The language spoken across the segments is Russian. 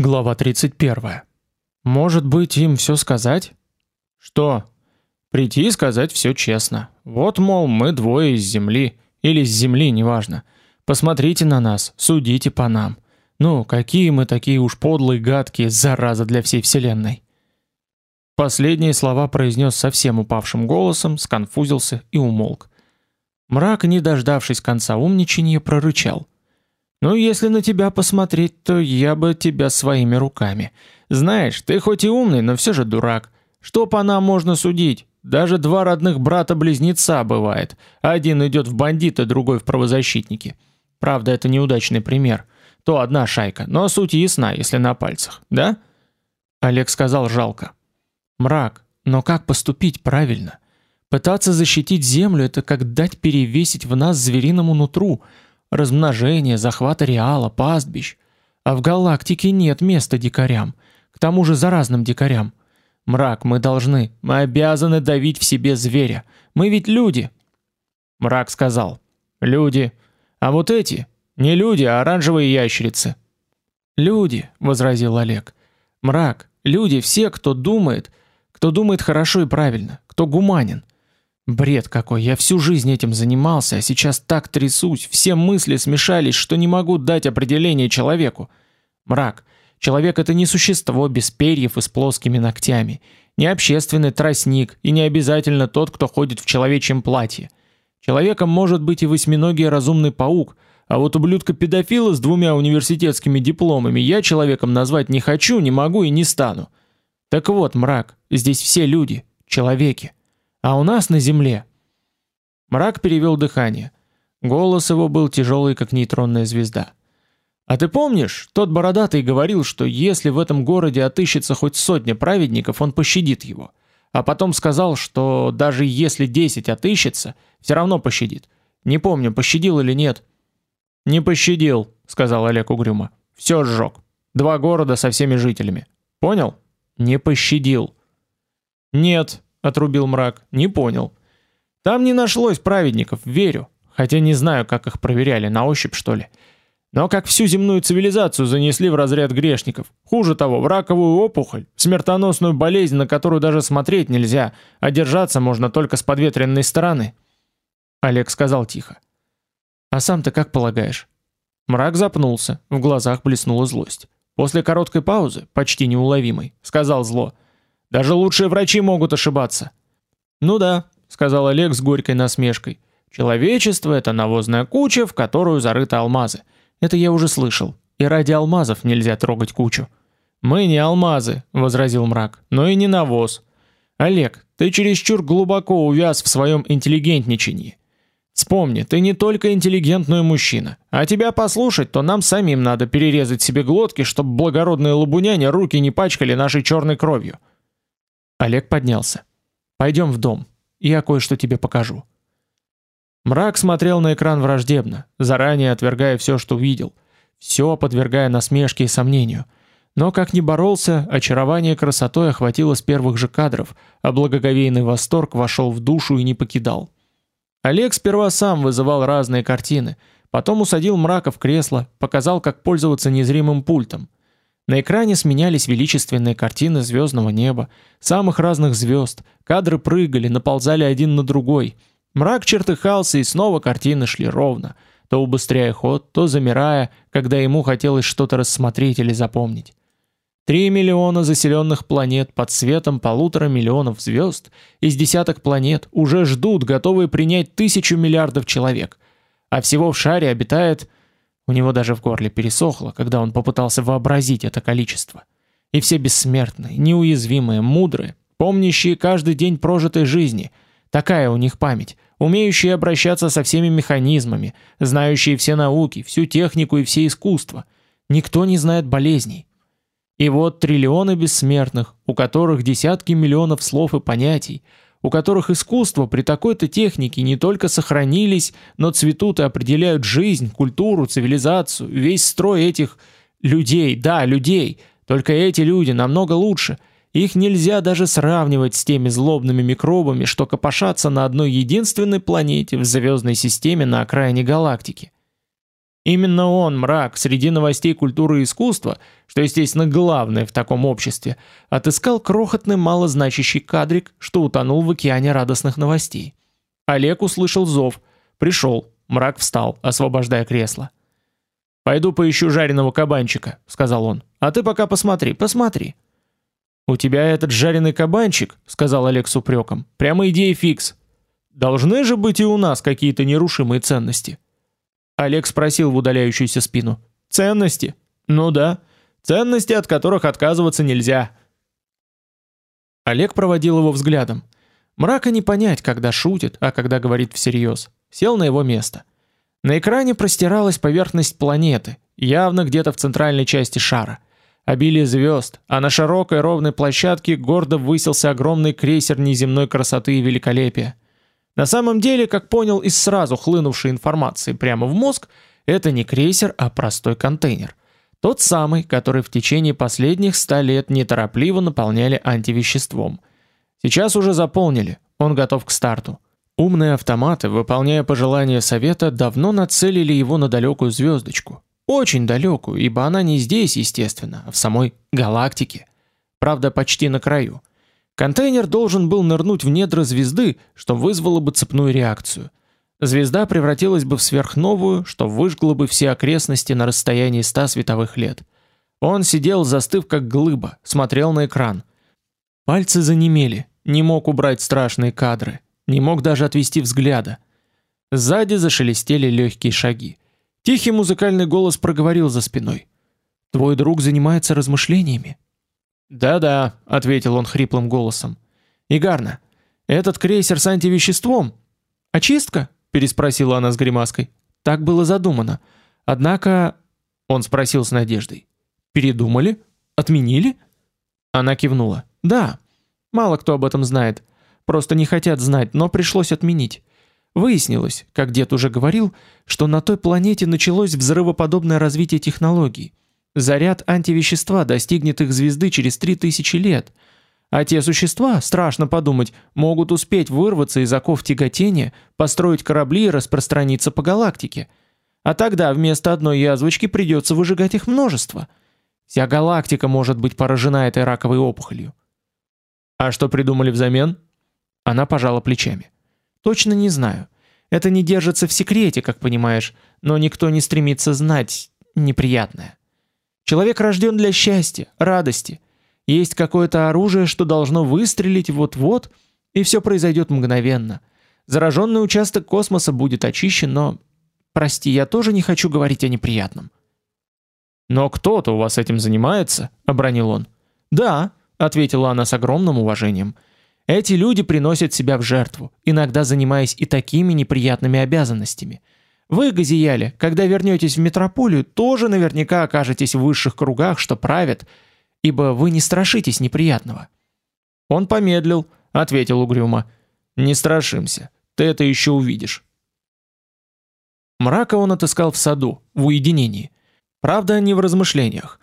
Глава 31. Может быть, им все сказать? Что? Прийти и сказать все честно. Вот, мол, мы двое из земли или с земли, неважно. Посмотрите на нас, судите по нам. Ну, какие мы такие уж подлые, гадкие, зараза для всей вселенной. Последние слова произнес совсем упавшим голосом, сконфузился и умолк. Мрак, не дождавшись конца умничания, прорычал: ну, если на тебя посмотреть, то я бы тебя своими руками. Знаешь, ты хоть и умный, но все же дурак. Что по нам можно судить? Даже два родных брата-близнеца бывает. Один идет в бандиты, другой в правозащитники. Правда, это неудачный пример. То одна шайка, но суть ясна, если на пальцах, да? Олег сказал жалко. Мрак, но как поступить правильно? Пытаться защитить землю это как дать перевесить в нас звериному нутру размножение, захват ареала, пастбищ. А в галактике нет места дикарям, к тому же заразным дикарям. Мрак, мы должны, мы обязаны давить в себе зверя. Мы ведь люди. Мрак сказал: "Люди. А вот эти не люди, а оранжевые ящерицы". "Люди", возразил Олег. "Мрак, люди все, кто думает, кто думает хорошо и правильно, кто гуманен. Бред какой, я всю жизнь этим занимался, а сейчас так трясусь, все мысли смешались, что не могу дать определение человеку. Мрак. Человек это не существо без перьев и с плоскими ногтями, не общественный тростник и не обязательно тот, кто ходит в человечьем платье. Человеком может быть и восьминогий разумный паук, а вот ублюдка-педофила с двумя университетскими дипломами я человеком назвать не хочу, не могу и не стану. Так вот, мрак, здесь все люди, человеки. А у нас на земле. Мрак перевел дыхание. Голос его был тяжелый, как нейтронная звезда. А ты помнишь, тот бородатый говорил, что если в этом городе отыщется хоть сотня праведников, он пощадит его. А потом сказал, что даже если десять отыщется, все равно пощадит. Не помню, пощадил или нет. Не пощадил, сказал Олег угрюмо. Все сжег. Два города со всеми жителями. Понял? Не пощадил. Нет, отрубил мрак. Не понял. Там не нашлось праведников, верю, хотя не знаю, как их проверяли, на ощупь, что ли. Но как всю земную цивилизацию занесли в разряд грешников. Хуже того, в раковую опухоль, смертоносную болезнь, на которую даже смотреть нельзя, а держаться можно только с подветренной стороны. Олег сказал тихо: "А сам ты как полагаешь?" Мрак запнулся, в глазах блеснула злость. После короткой паузы, почти неуловимой, сказал зло: даже лучшие врачи могут ошибаться. Ну да, сказал Олег с горькой насмешкой. Человечество это навозная куча, в которую зарыты алмазы. Это я уже слышал. И ради алмазов нельзя трогать кучу. Мы не алмазы, возразил мрак, но и не навоз. Олег, ты чересчур глубоко увяз в своем интеллигентничании. Вспомни, ты не только интеллигентный мужчина, а тебя послушать, то нам самим надо перерезать себе глотки, чтобы благородные лабуняне руки не пачкали нашей черной кровью. Олег поднялся. Пойдем в дом, я кое-что тебе покажу. Мрак смотрел на экран враждебно, заранее отвергая все, что видел, все подвергая насмешке и сомнению. Но как ни боролся, очарование красотой охватило с первых же кадров, а благоговейный восторг вошел в душу и не покидал. Олег сперва сам вызывал разные картины, потом усадил Мрака в кресло, показал, как пользоваться незримым пультом. На экране сменялись величественные картины звездного неба, самых разных звезд, кадры прыгали, наползали один на другой. Мрак чертыхался, и снова картины шли ровно, то убыстряя ход, то замирая, когда ему хотелось что-то рассмотреть или запомнить. Три миллиона заселенных планет под светом полутора миллионов звезд из десяток планет уже ждут, готовые принять тысячу миллиардов человек. А всего в шаре обитает у него даже в горле пересохло, когда он попытался вообразить это количество. И все бессмертные, неуязвимые, мудрые, помнящие каждый день прожитой жизни. Такая у них память, умеющие обращаться со всеми механизмами, знающие все науки, всю технику и все искусства. Никто не знает болезней. И вот триллионы бессмертных, у которых десятки миллионов слов и понятий, у которых искусство при такой-то технике не только сохранились, но цветут и определяют жизнь, культуру, цивилизацию, весь строй этих людей, да, людей. Только эти люди намного лучше. Их нельзя даже сравнивать с теми злобными микробами, что копошатся на одной единственной планете в звездной системе на окраине галактики. Именно он, мрак, среди новостей культуры и искусства, что, естественно, главное в таком обществе, отыскал крохотный малозначащий кадрик, что утонул в океане радостных новостей. Олег услышал зов, пришел, мрак встал, освобождая кресло. «Пойду поищу жареного кабанчика», — сказал он. «А ты пока посмотри, посмотри». «У тебя этот жареный кабанчик», — сказал Олег с упреком, — «прямо идея фикс. Должны же быть и у нас какие-то нерушимые ценности». Олег спросил в удаляющуюся спину. «Ценности?» «Ну да. Ценности, от которых отказываться нельзя». Олег проводил его взглядом. Мрака не понять, когда шутит, а когда говорит всерьез. Сел на его место. На экране простиралась поверхность планеты, явно где-то в центральной части шара. Обилие звезд, а на широкой ровной площадке гордо высился огромный крейсер неземной красоты и великолепия. На самом деле, как понял из сразу хлынувшей информации прямо в мозг, это не крейсер, а простой контейнер. Тот самый, который в течение последних ста лет неторопливо наполняли антивеществом. Сейчас уже заполнили, он готов к старту. Умные автоматы, выполняя пожелания совета, давно нацелили его на далекую звездочку. Очень далекую, ибо она не здесь, естественно, а в самой галактике. Правда, почти на краю. Контейнер должен был нырнуть в недра звезды, что вызвало бы цепную реакцию. Звезда превратилась бы в сверхновую, что выжгло бы все окрестности на расстоянии 100 световых лет. Он сидел, застыв как глыба, смотрел на экран. Пальцы занемели, не мог убрать страшные кадры, не мог даже отвести взгляда. Сзади зашелестели легкие шаги. Тихий музыкальный голос проговорил за спиной: "Твой друг занимается размышлениями". «Да-да», — ответил он хриплым голосом. «Игарна, этот крейсер с антивеществом?» «Очистка?» — переспросила она с гримаской. «Так было задумано. Однако...» — он спросил с надеждой. «Передумали? Отменили?» Она кивнула. «Да. Мало кто об этом знает. Просто не хотят знать, но пришлось отменить. Выяснилось, как дед уже говорил, что на той планете началось взрывоподобное развитие технологий. Заряд антивещества достигнет их звезды через 3000 лет. А те существа, страшно подумать, могут успеть вырваться из оков тяготения, построить корабли и распространиться по галактике. А тогда вместо одной язвочки придется выжигать их множество. Вся галактика может быть поражена этой раковой опухолью. А что придумали взамен? Она пожала плечами. Точно не знаю. Это не держится в секрете, как понимаешь, но никто не стремится знать неприятное. Человек рожден для счастья, радости. Есть какое-то оружие, что должно выстрелить вот-вот, и все произойдет мгновенно. Зараженный участок космоса будет очищен, но... Прости, я тоже не хочу говорить о неприятном. «Но кто-то у вас этим занимается?» — обронил он. «Да», — ответила она с огромным уважением. «Эти люди приносят себя в жертву, иногда занимаясь и такими неприятными обязанностями — вы, Газияли, когда вернетесь в метрополию, тоже наверняка окажетесь в высших кругах, что правят, ибо вы не страшитесь неприятного. Он помедлил, ответил угрюмо: "Не страшимся. Ты это еще увидишь". Мрака он отыскал в саду, в уединении. Правда, не в размышлениях.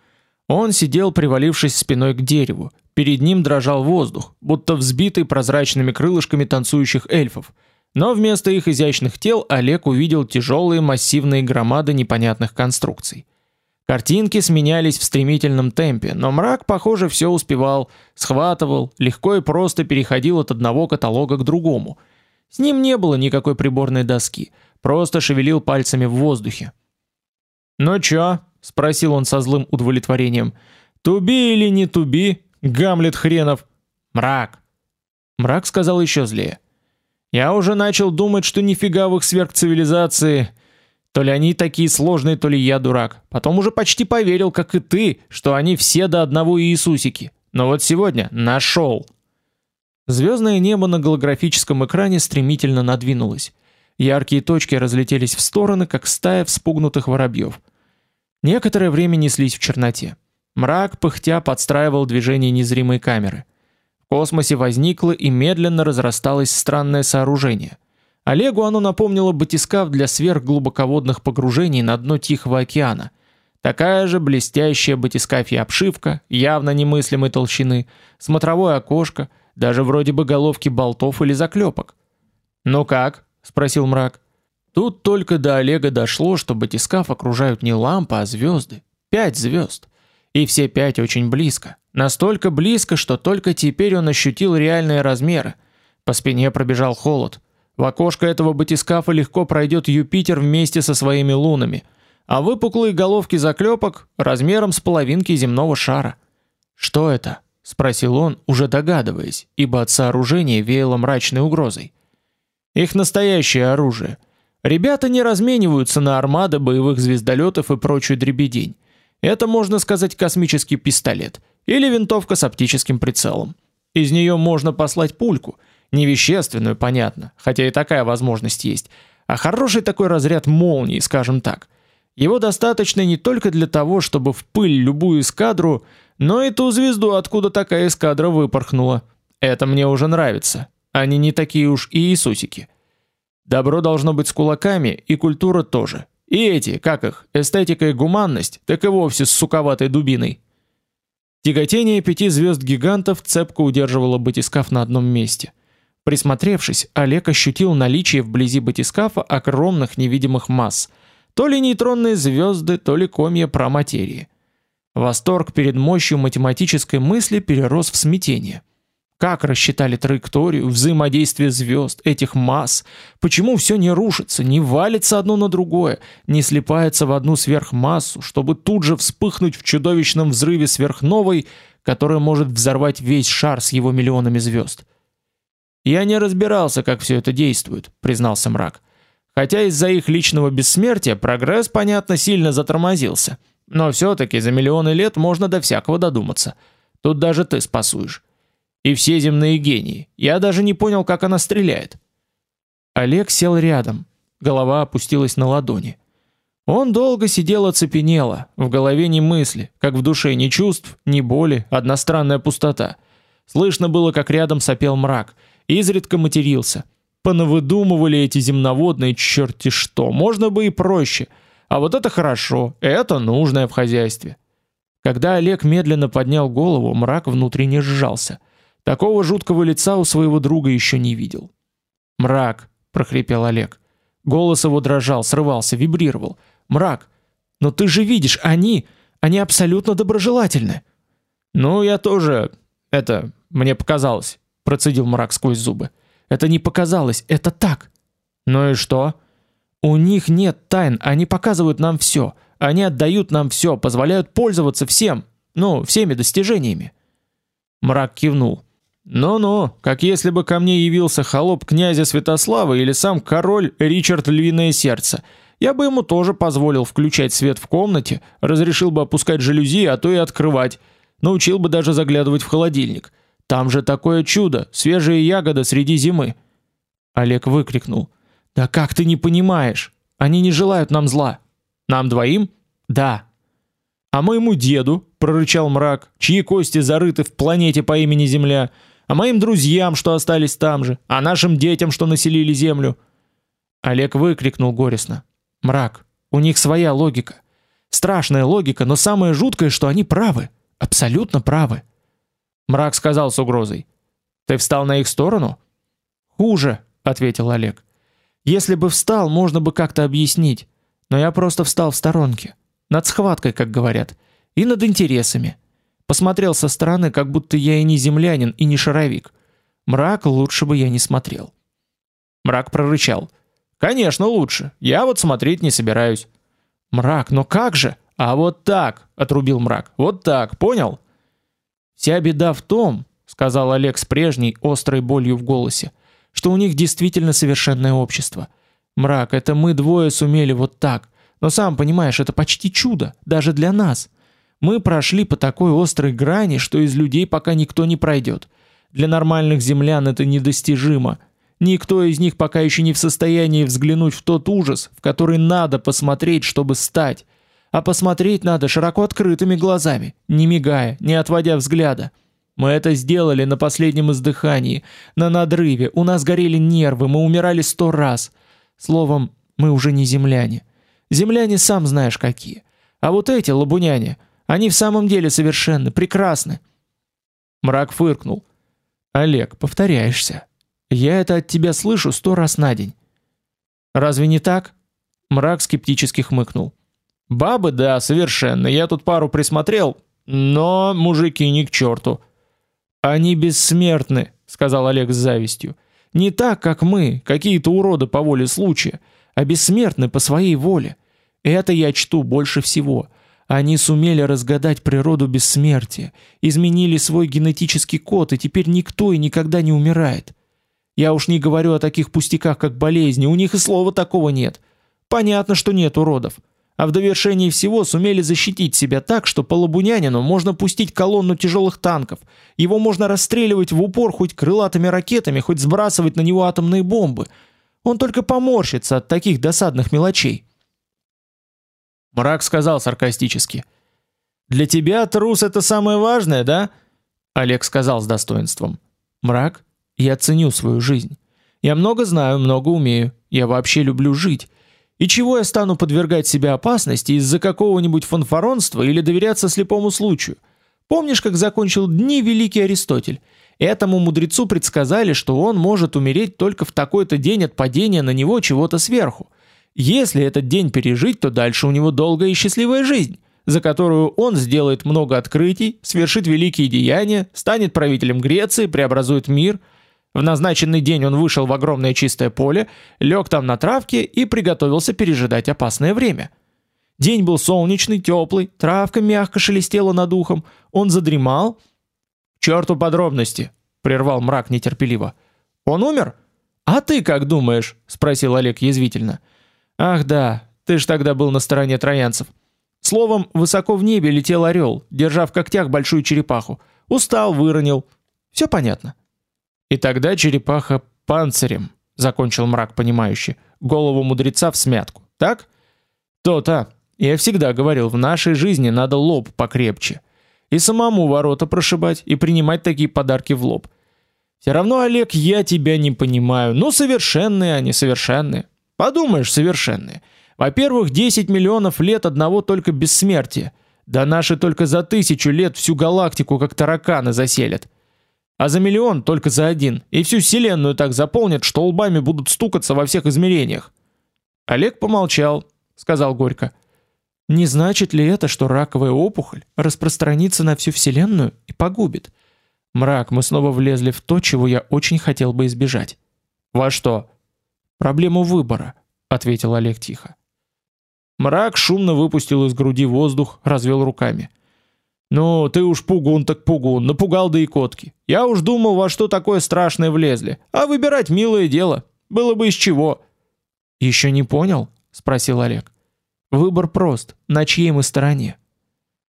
Он сидел, привалившись спиной к дереву. Перед ним дрожал воздух, будто взбитый прозрачными крылышками танцующих эльфов. Но вместо их изящных тел Олег увидел тяжелые массивные громады непонятных конструкций. Картинки сменялись в стремительном темпе, но мрак, похоже, все успевал, схватывал, легко и просто переходил от одного каталога к другому. С ним не было никакой приборной доски, просто шевелил пальцами в воздухе. "Ну чё?" спросил он со злым удовлетворением. "Туби или не туби, Гамлет хренов?" "Мрак". Мрак сказал еще злее: я уже начал думать, что нифига в их сверхцивилизации. То ли они такие сложные, то ли я дурак. Потом уже почти поверил, как и ты, что они все до одного Иисусики. Но вот сегодня нашел. Звездное небо на голографическом экране стремительно надвинулось. Яркие точки разлетелись в стороны, как стая вспугнутых воробьев. Некоторое время неслись в черноте. Мрак пыхтя подстраивал движение незримой камеры. В космосе возникло и медленно разрасталось странное сооружение. Олегу оно напомнило батискаф для сверхглубоководных погружений на дно Тихого океана. Такая же блестящая батискафья обшивка, явно немыслимой толщины, смотровое окошко, даже вроде бы головки болтов или заклепок. "Ну как?" спросил мрак. Тут только до Олега дошло, что батискаф окружают не лампы, а звезды. Пять звезд. И все пять очень близко. Настолько близко, что только теперь он ощутил реальные размеры. По спине пробежал холод. В окошко этого батискафа легко пройдет Юпитер вместе со своими лунами, а выпуклые головки заклепок размером с половинки земного шара. Что это? спросил он, уже догадываясь, ибо от сооружения веяло мрачной угрозой. Их настоящее оружие. Ребята не размениваются на армады боевых звездолетов и прочую дребедень. Это можно сказать космический пистолет или винтовка с оптическим прицелом. Из нее можно послать пульку, не вещественную, понятно, хотя и такая возможность есть, а хороший такой разряд молнии, скажем так. Его достаточно не только для того, чтобы в пыль любую эскадру, но и ту звезду, откуда такая эскадра выпорхнула. Это мне уже нравится. Они не такие уж и Иисусики. Добро должно быть с кулаками, и культура тоже. И эти, как их, эстетика и гуманность, так и вовсе с суковатой дубиной. Тяготение пяти звезд гигантов цепко удерживало батискаф на одном месте. Присмотревшись, Олег ощутил наличие вблизи батискафа огромных невидимых масс, то ли нейтронные звезды, то ли комья проматерии. Восторг перед мощью математической мысли перерос в смятение. Как рассчитали траекторию, взаимодействие звезд, этих масс? Почему все не рушится, не валится одно на другое, не слипается в одну сверхмассу, чтобы тут же вспыхнуть в чудовищном взрыве сверхновой, которая может взорвать весь шар с его миллионами звезд? Я не разбирался, как все это действует, признался Мрак. Хотя из-за их личного бессмертия прогресс, понятно, сильно затормозился. Но все таки за миллионы лет можно до всякого додуматься. Тут даже ты спасуешь и все земные гении. Я даже не понял, как она стреляет. Олег сел рядом. Голова опустилась на ладони. Он долго сидел оцепенело, в голове ни мысли, как в душе ни чувств, ни боли, одна странная пустота. Слышно было, как рядом сопел мрак, изредка матерился. Понавыдумывали эти земноводные черти что, можно бы и проще. А вот это хорошо, это нужное в хозяйстве. Когда Олег медленно поднял голову, мрак внутренне сжался. Такого жуткого лица у своего друга еще не видел. "Мрак", прохрипел Олег. Голос его дрожал, срывался, вибрировал. "Мрак, но ты же видишь, они, они абсолютно доброжелательны". "Ну, я тоже это, мне показалось", процедил Мрак сквозь зубы. "Это не показалось, это так". "Ну и что?" У них нет тайн, они показывают нам все. Они отдают нам все, позволяют пользоваться всем, ну, всеми достижениями. Мрак кивнул. Ну-ну, как если бы ко мне явился холоп князя Святослава или сам король Ричард Львиное сердце. Я бы ему тоже позволил включать свет в комнате, разрешил бы опускать жалюзи, а то и открывать. Научил бы даже заглядывать в холодильник. Там же такое чудо, свежие ягоды среди зимы. Олег выкрикнул: "Да как ты не понимаешь? Они не желают нам зла. Нам двоим? Да. А моему деду, прорычал мрак, чьи кости зарыты в планете по имени Земля, а моим друзьям, что остались там же, а нашим детям, что населили землю. Олег выкрикнул горестно: "Мрак, у них своя логика. Страшная логика, но самое жуткое, что они правы, абсолютно правы". Мрак сказал с угрозой: "Ты встал на их сторону?" "Хуже", ответил Олег. "Если бы встал, можно бы как-то объяснить, но я просто встал в сторонке, над схваткой, как говорят, и над интересами. Посмотрел со стороны, как будто я и не землянин, и не шаровик. Мрак лучше бы я не смотрел. Мрак прорычал: "Конечно, лучше. Я вот смотреть не собираюсь". Мрак, но как же? А вот так, отрубил мрак. Вот так, понял? Вся беда в том, сказал Олег с прежней острой болью в голосе, что у них действительно совершенное общество. Мрак, это мы двое сумели вот так. Но сам понимаешь, это почти чудо даже для нас. Мы прошли по такой острой грани, что из людей пока никто не пройдет. Для нормальных землян это недостижимо. Никто из них пока еще не в состоянии взглянуть в тот ужас, в который надо посмотреть, чтобы стать. А посмотреть надо широко открытыми глазами, не мигая, не отводя взгляда. Мы это сделали на последнем издыхании, на надрыве. У нас горели нервы, мы умирали сто раз. Словом, мы уже не земляне. Земляне сам знаешь какие. А вот эти лабуняне, они в самом деле совершенны, прекрасны. Мрак фыркнул. Олег, повторяешься. Я это от тебя слышу сто раз на день. Разве не так? Мрак скептически хмыкнул. Бабы, да, совершенно. Я тут пару присмотрел, но мужики ни к черту. Они бессмертны, сказал Олег с завистью. Не так, как мы, какие-то уроды по воле случая, а бессмертны по своей воле. Это я чту больше всего. Они сумели разгадать природу бессмертия, изменили свой генетический код, и теперь никто и никогда не умирает. Я уж не говорю о таких пустяках, как болезни, у них и слова такого нет. Понятно, что нет уродов. А в довершении всего сумели защитить себя так, что по Лабунянину можно пустить колонну тяжелых танков. Его можно расстреливать в упор хоть крылатыми ракетами, хоть сбрасывать на него атомные бомбы. Он только поморщится от таких досадных мелочей. Мрак сказал саркастически: "Для тебя трус это самое важное, да?" Олег сказал с достоинством: "Мрак, я ценю свою жизнь. Я много знаю, много умею. Я вообще люблю жить. И чего я стану подвергать себя опасности из-за какого-нибудь фанфаронства или доверяться слепому случаю? Помнишь, как закончил дни великий Аристотель? Этому мудрецу предсказали, что он может умереть только в такой-то день от падения на него чего-то сверху. Если этот день пережить, то дальше у него долгая и счастливая жизнь, за которую он сделает много открытий, совершит великие деяния, станет правителем Греции, преобразует мир – в назначенный день он вышел в огромное чистое поле, лег там на травке и приготовился пережидать опасное время. День был солнечный, теплый, травка мягко шелестела над ухом. Он задремал. «Черту подробности!» — прервал мрак нетерпеливо. «Он умер?» «А ты как думаешь?» — спросил Олег язвительно. «Ах да, ты ж тогда был на стороне троянцев». Словом, высоко в небе летел орел, держа в когтях большую черепаху. Устал, выронил. Все понятно. И тогда черепаха панцирем, закончил мрак понимающе, голову мудреца в смятку. Так? То-то. Я всегда говорил, в нашей жизни надо лоб покрепче. И самому ворота прошибать, и принимать такие подарки в лоб. Все равно, Олег, я тебя не понимаю. Ну, совершенные они, совершенные. Подумаешь, совершенные. Во-первых, 10 миллионов лет одного только бессмертия. Да наши только за тысячу лет всю галактику как тараканы заселят. А за миллион только за один, и всю вселенную так заполнят, что лбами будут стукаться во всех измерениях. Олег помолчал, сказал горько: "Не значит ли это, что раковая опухоль распространится на всю вселенную и погубит? Мрак, мы снова влезли в то, чего я очень хотел бы избежать". "Во что?" "Проблему выбора", ответил Олег тихо. Мрак шумно выпустил из груди воздух, развел руками. Ну, ты уж пугун так пугун, напугал да и котки. Я уж думал, во что такое страшное влезли. А выбирать милое дело. Было бы из чего. Еще не понял? спросил Олег. Выбор прост. На чьей мы стороне?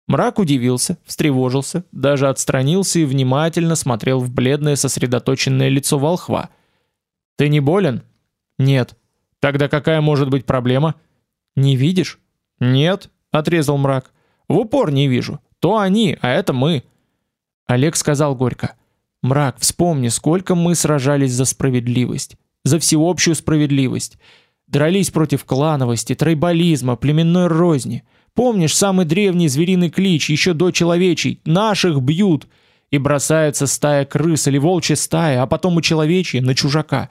Мрак удивился, встревожился, даже отстранился и внимательно смотрел в бледное сосредоточенное лицо волхва. Ты не болен? Нет. Тогда какая может быть проблема? Не видишь? Нет, отрезал мрак. В упор не вижу. То они, а это мы. Олег сказал горько: "Мрак, вспомни, сколько мы сражались за справедливость, за всеобщую справедливость, дрались против клановости, тройболизма, племенной розни. Помнишь самый древний звериный клич еще до человечий: наших бьют, и бросается стая крыс или волчья стая, а потом и человечья на чужака.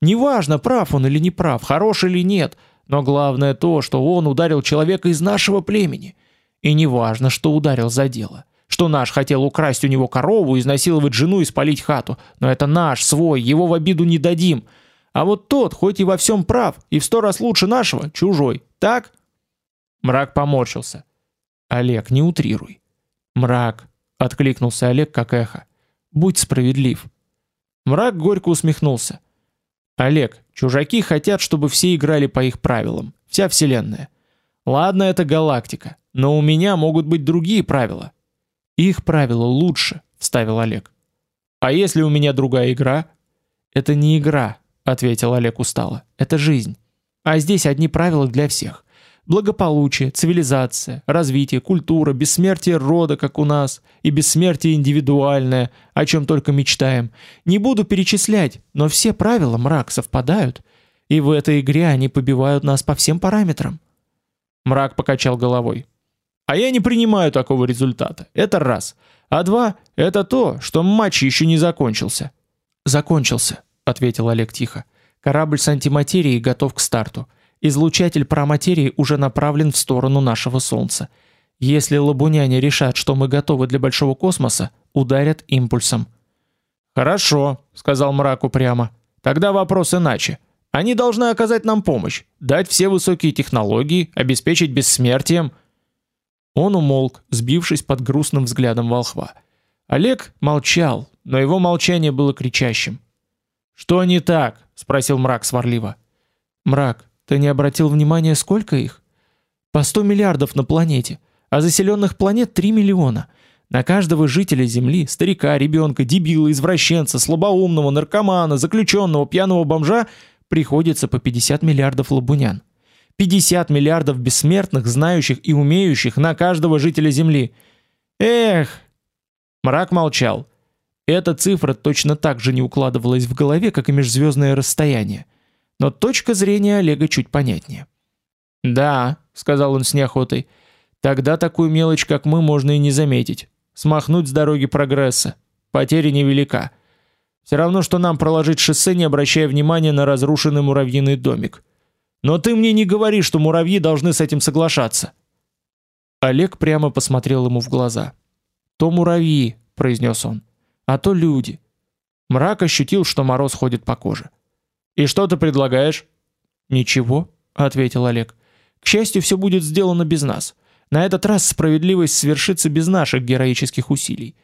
Неважно, прав он или не прав, хорош или нет, но главное то, что он ударил человека из нашего племени. И не важно, что ударил за дело. Что наш хотел украсть у него корову, изнасиловать жену и спалить хату. Но это наш, свой, его в обиду не дадим. А вот тот, хоть и во всем прав, и в сто раз лучше нашего, чужой. Так? Мрак поморщился. Олег, не утрируй. Мрак, откликнулся Олег как эхо. Будь справедлив. Мрак горько усмехнулся. Олег, чужаки хотят, чтобы все играли по их правилам. Вся вселенная. Ладно, это галактика. Но у меня могут быть другие правила. Их правила лучше, вставил Олег. А если у меня другая игра? Это не игра, ответил Олег устало. Это жизнь. А здесь одни правила для всех. Благополучие, цивилизация, развитие, культура, бессмертие рода, как у нас, и бессмертие индивидуальное, о чем только мечтаем. Не буду перечислять, но все правила мрак совпадают, и в этой игре они побивают нас по всем параметрам. Мрак покачал головой. А я не принимаю такого результата. Это раз. А два это то, что матч еще не закончился. Закончился, ответил Олег тихо. Корабль с антиматерией готов к старту. Излучатель проматерии уже направлен в сторону нашего солнца. Если лабуняне решат, что мы готовы для большого космоса, ударят импульсом. Хорошо, сказал мраку прямо. Тогда вопрос иначе. Они должны оказать нам помощь, дать все высокие технологии, обеспечить бессмертием. Он умолк, сбившись под грустным взглядом волхва. Олег молчал, но его молчание было кричащим. Что не так? спросил мрак сварливо. Мрак, ты не обратил внимания, сколько их? По 100 миллиардов на планете, а заселенных планет 3 миллиона. На каждого жителя Земли, старика, ребенка, дебила, извращенца, слабоумного, наркомана, заключенного, пьяного бомжа приходится по 50 миллиардов лабунян. 50 миллиардов бессмертных, знающих и умеющих на каждого жителя Земли. Эх! Мрак молчал. Эта цифра точно так же не укладывалась в голове, как и межзвездное расстояние. Но точка зрения Олега чуть понятнее. "Да", сказал он с неохотой. "Тогда такую мелочь, как мы, можно и не заметить. Смахнуть с дороги прогресса. Потеря невелика. Все равно что нам проложить шоссе, не обращая внимания на разрушенный муравьиный домик. Но ты мне не говори, что муравьи должны с этим соглашаться". Олег прямо посмотрел ему в глаза. "То муравьи", произнес он а то люди. Мрак ощутил, что мороз ходит по коже. И что ты предлагаешь? Ничего, ответил Олег. К счастью, все будет сделано без нас. На этот раз справедливость свершится без наших героических усилий.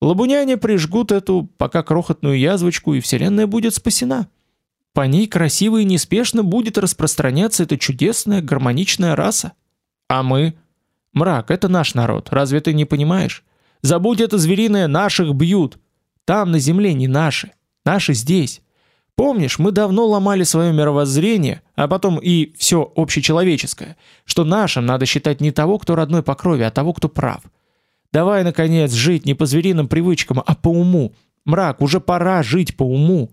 Лабуняне прижгут эту пока крохотную язвочку, и вселенная будет спасена. По ней красиво и неспешно будет распространяться эта чудесная гармоничная раса. А мы? Мрак, это наш народ, разве ты не понимаешь? Забудь это звериное, наших бьют. Там на земле не наши, наши здесь. Помнишь, мы давно ломали свое мировоззрение, а потом и все общечеловеческое, что нашим надо считать не того, кто родной по крови, а того, кто прав. Давай наконец жить не по звериным привычкам, а по уму. Мрак, уже пора жить по уму.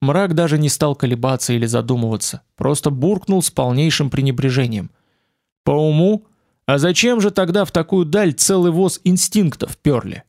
Мрак даже не стал колебаться или задумываться, просто буркнул с полнейшим пренебрежением. По уму? А зачем же тогда в такую даль целый воз инстинктов перли?